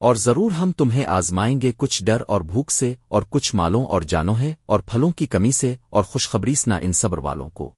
اور ضرور ہم تمہیں آزمائیں گے کچھ ڈر اور بھوک سے اور کچھ مالوں اور جانوں ہے اور پھلوں کی کمی سے اور خوشخبریس نہ ان صبر والوں کو۔